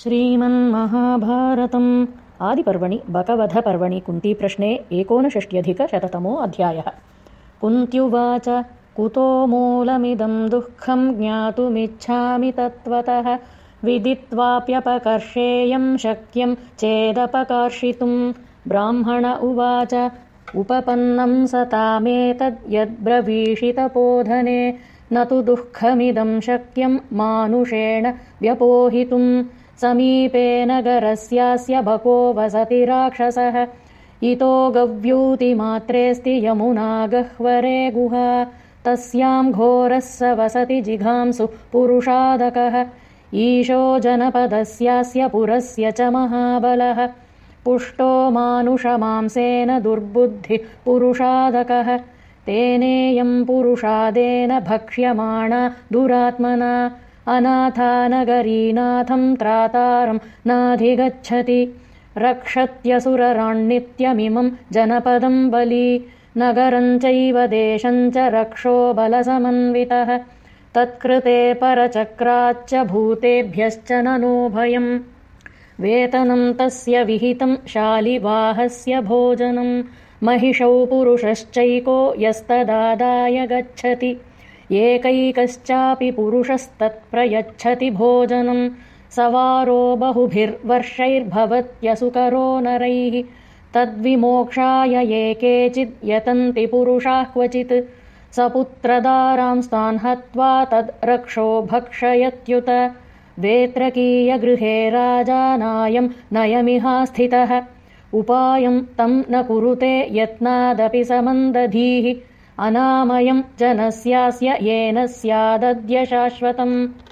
श्रीमन्महाभारतम्। आदिपर्वणि बकवधपर्वणि कुन्तीप्रश्ने एकोनषष्ट्यधिकशततमो अध्यायः कुन्त्युवाच कुतो मूलमिदं दुःखं ज्ञातुमिच्छामि तत्त्वतः। विदित्वाप्यपकर्षेयं शक्यं चेदपकर्षितुं ब्राह्मण उवाच उपपन्नं सतामेतद्यद्ब्रवीषितपोधने न तु दुःखमिदं शक्यं मानुषेण व्यपोहितुम् समीपे नगरस्यास्य भको वसति राक्षसः। इतो गव्यूतिमात्रेऽस्ति यमुना गह्वरे गुहा। तस्यां घोरः स वसति जिघांसु पुरुषादकः। ईशो जनपदस्यास्य पुरस्य च महाबलः। पुष्टो मानुषमांसेन दुर्बुद्धिः पुरुषादकः। तेनेयं पुरुषादेन भक्ष्यमाणा दुरात्मना अनाथा नगरीनाथं त्रातारं नाधिगच्छति। रक्षत्यसुरराण्नित्यमिमं जनपदं बली। नगरं चैव देशं च रक्षो बलसमन्वितः। तत्कृते परचक्राच्च भूतेभ्यश्च नोभयम् वेतनं तस्य विहितं शालिवाहस्य भोजनं। महिषौ पुरुषश्चैको यस्तदादाय गच्छति एकैकश्चापि पुरुषस्तत्प्रयच्छति भोजनं। सवारो बहुभिर्वर्षैर्भवत्यसुकरो नरैः। तद्विमोक्षाय ये केचिद् यतन्ति पुरुषाः क्वचित्। स पुत्रदारांस्तान् हत्वा तद् रक्षो भक्षयत्युत वेत्रकीयगृहे राजानायं नयमिहास्थितः उपायं तं न कुरुते यत्नादपि समन्दधीः अनामयं जनस्यास्य येन स्यादद्य शाश्वतम्